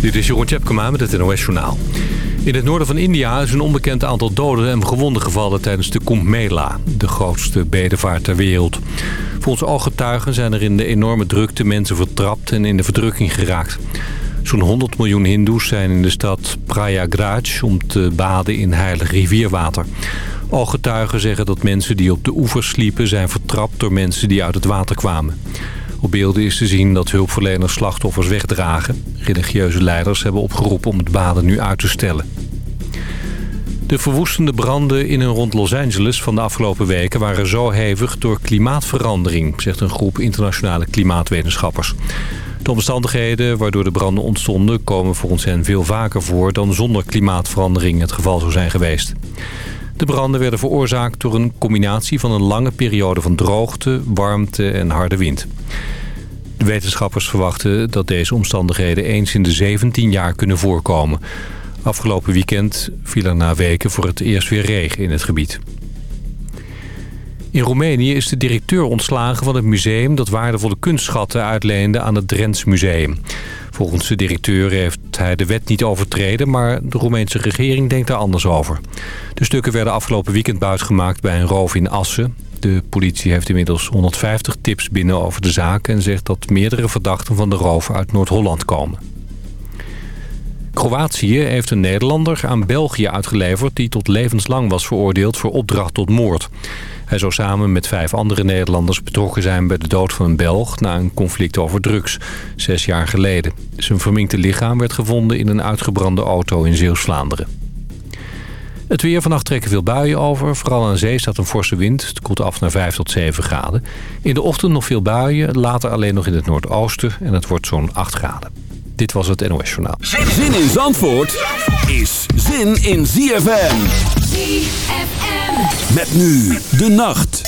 Dit is Jeroen Tjepkema met het NOS Journaal. In het noorden van India is een onbekend aantal doden en gewonden gevallen tijdens de Kumbh Mela, de grootste bedevaart ter wereld. Volgens ooggetuigen zijn er in de enorme drukte mensen vertrapt en in de verdrukking geraakt. Zo'n 100 miljoen hindoes zijn in de stad Prayagraj om te baden in heilig rivierwater. Ooggetuigen zeggen dat mensen die op de oevers sliepen zijn vertrapt door mensen die uit het water kwamen. Op beelden is te zien dat hulpverleners slachtoffers wegdragen. Religieuze leiders hebben opgeroepen om het baden nu uit te stellen. De verwoestende branden in en rond Los Angeles van de afgelopen weken... waren zo hevig door klimaatverandering, zegt een groep internationale klimaatwetenschappers. De omstandigheden waardoor de branden ontstonden... komen volgens hen veel vaker voor dan zonder klimaatverandering het geval zou zijn geweest. De branden werden veroorzaakt door een combinatie van een lange periode van droogte, warmte en harde wind. De wetenschappers verwachten dat deze omstandigheden eens in de 17 jaar kunnen voorkomen. Afgelopen weekend viel er na weken voor het eerst weer regen in het gebied. In Roemenië is de directeur ontslagen van het museum... dat waardevolle kunstschatten uitleende aan het Drents Museum. Volgens de directeur heeft hij de wet niet overtreden... maar de Roemeense regering denkt daar anders over. De stukken werden afgelopen weekend buitgemaakt bij een roof in Assen. De politie heeft inmiddels 150 tips binnen over de zaak... en zegt dat meerdere verdachten van de roof uit Noord-Holland komen. Kroatië heeft een Nederlander aan België uitgeleverd... die tot levenslang was veroordeeld voor opdracht tot moord. Hij zou samen met vijf andere Nederlanders betrokken zijn bij de dood van een Belg... na een conflict over drugs, zes jaar geleden. Zijn verminkte lichaam werd gevonden in een uitgebrande auto in Zeeuws-Vlaanderen. Het weer vannacht trekken veel buien over. Vooral aan zee staat een forse wind. Het koelt af naar 5 tot 7 graden. In de ochtend nog veel buien. Later alleen nog in het noordoosten. En het wordt zo'n 8 graden. Dit was het NOS Journaal. Zin in Zandvoort is zin in ZFM. ZFM. Met nu de nacht.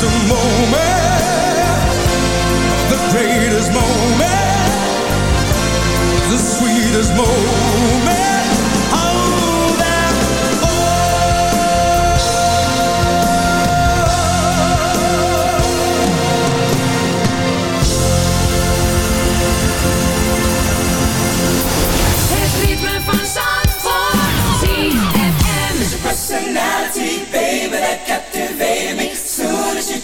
The moment, the greatest moment, the sweetest moment. personality, baby, that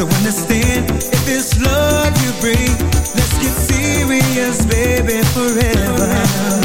So understand if it's love you bring, let's get serious, baby, forever. forever.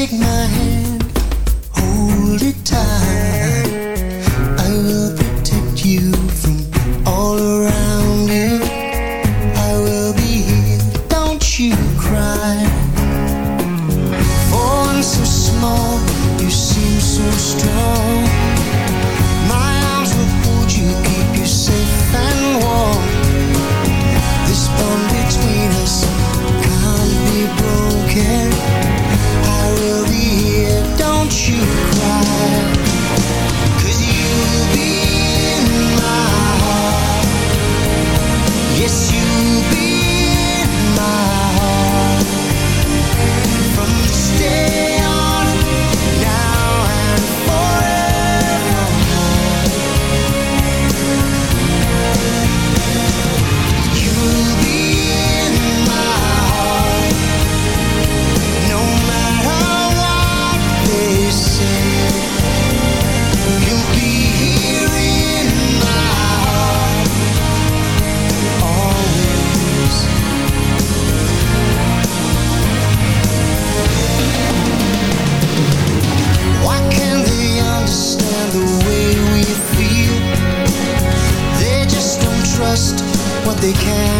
Take my hand, hold it tight. they can.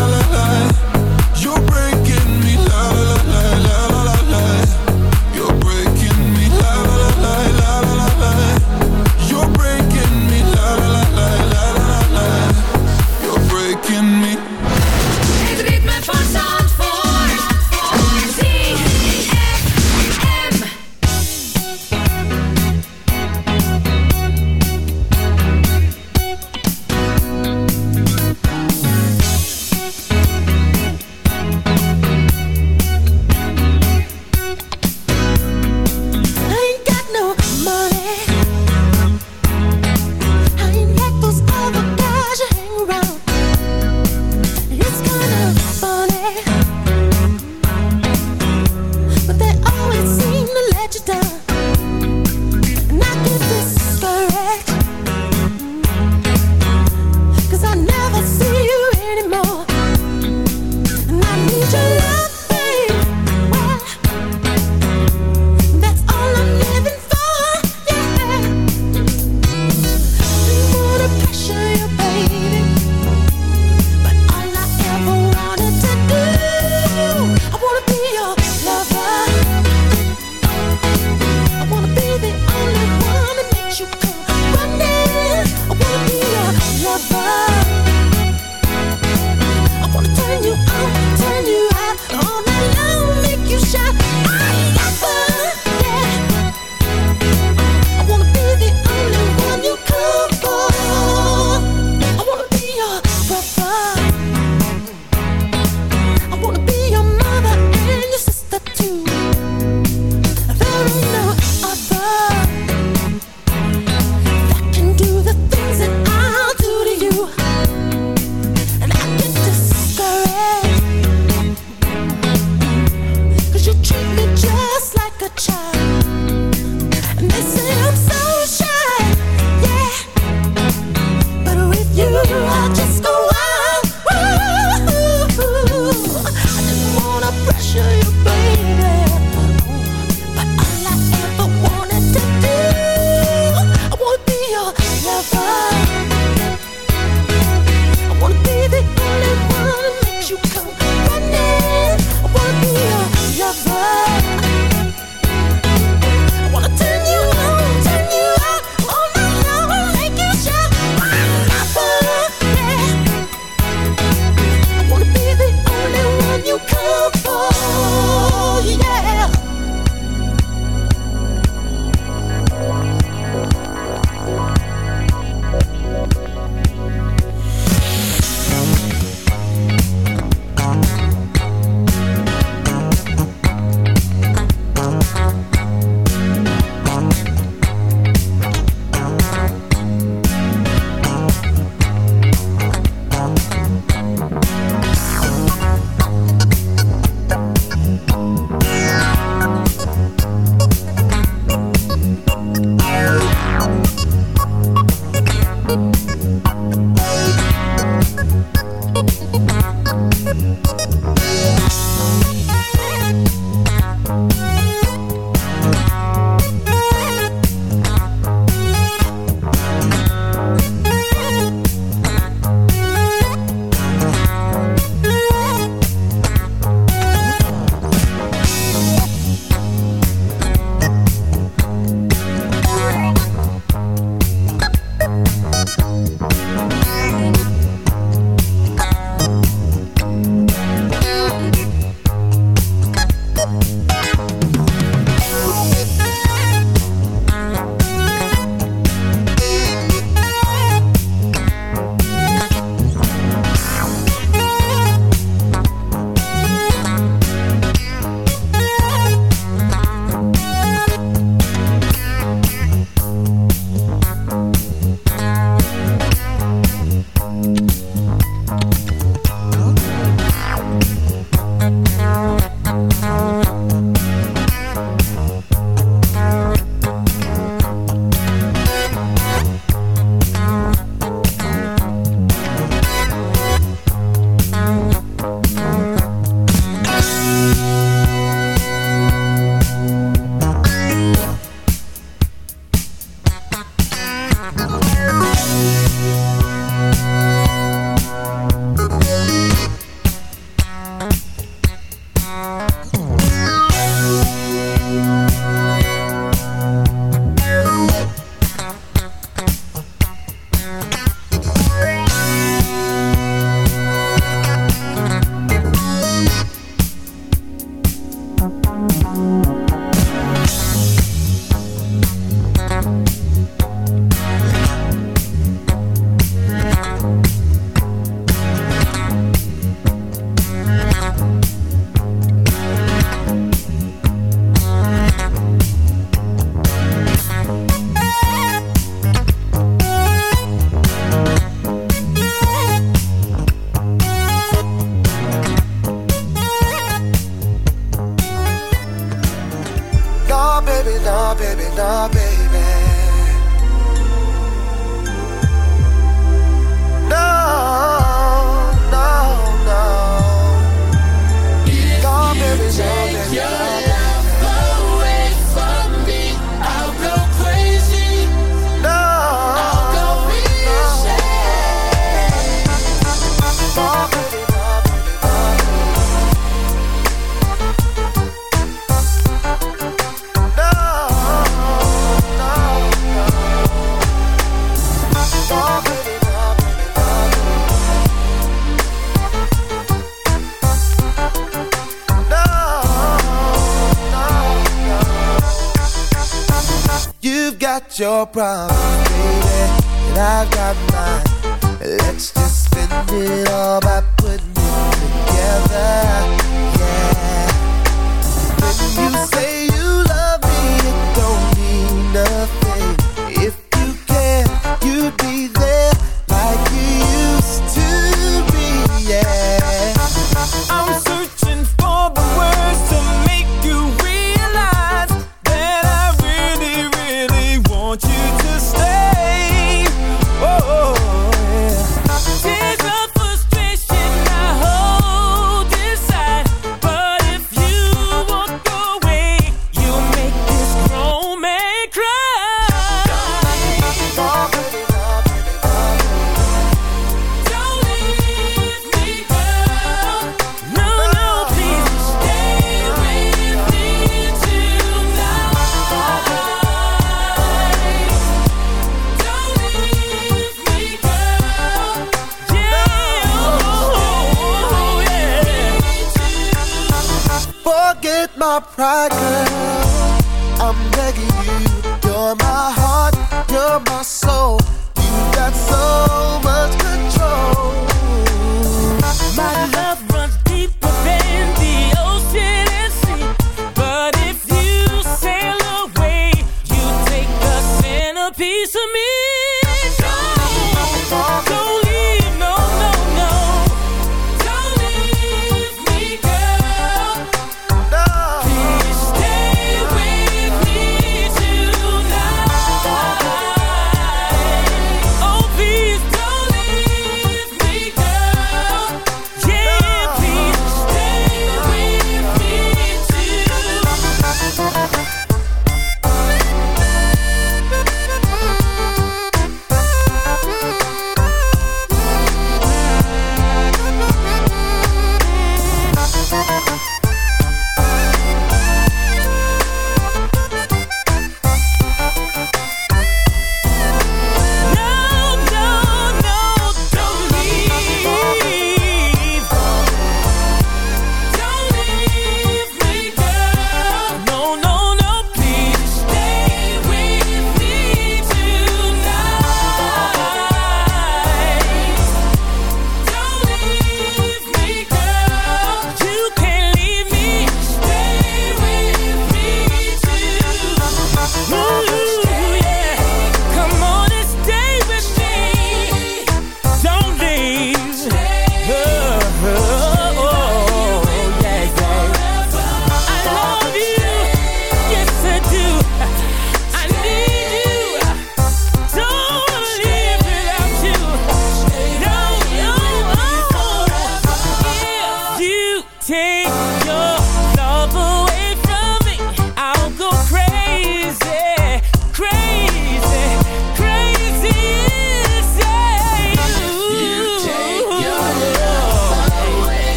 problem.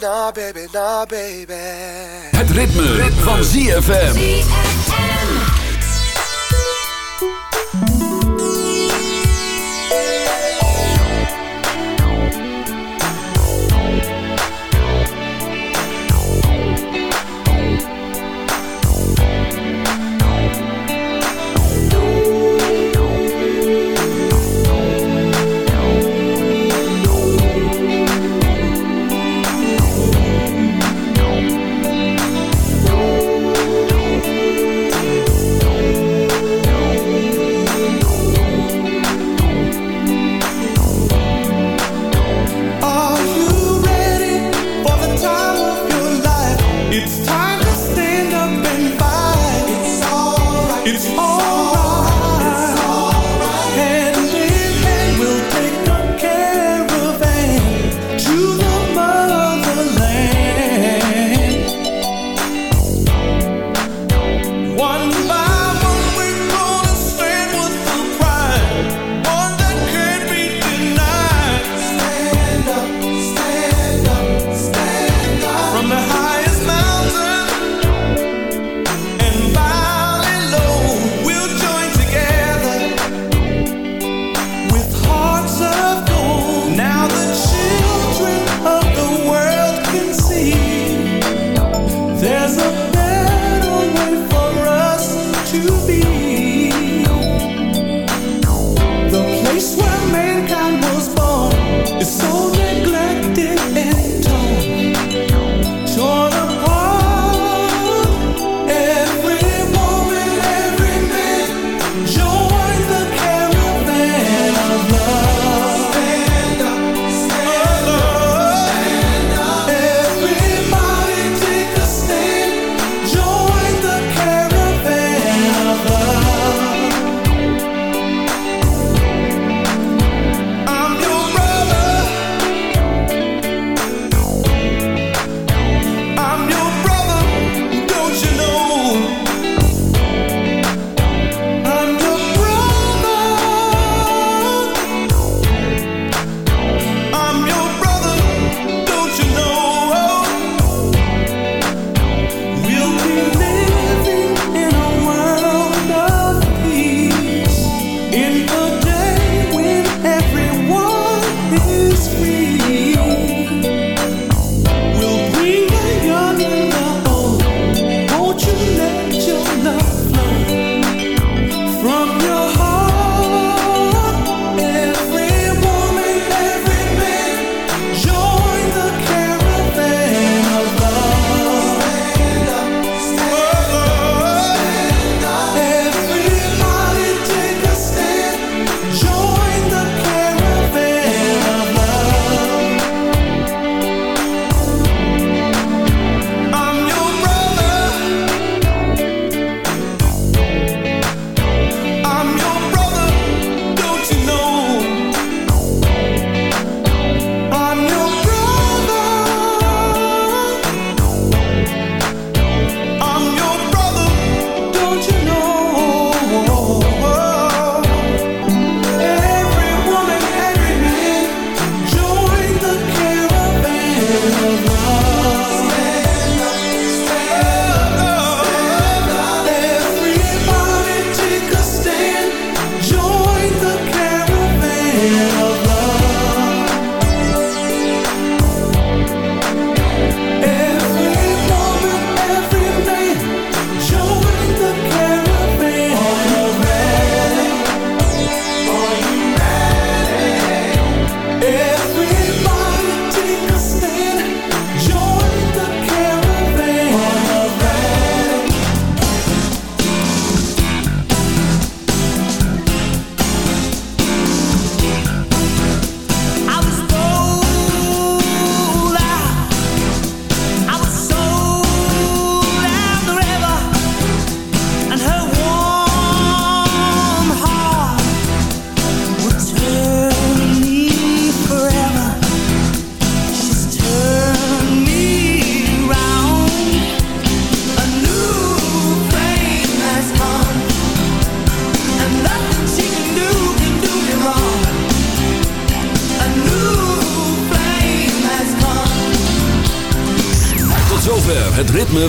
Na baby, na baby. Het ritme, ritme. van ZFM. ZFM.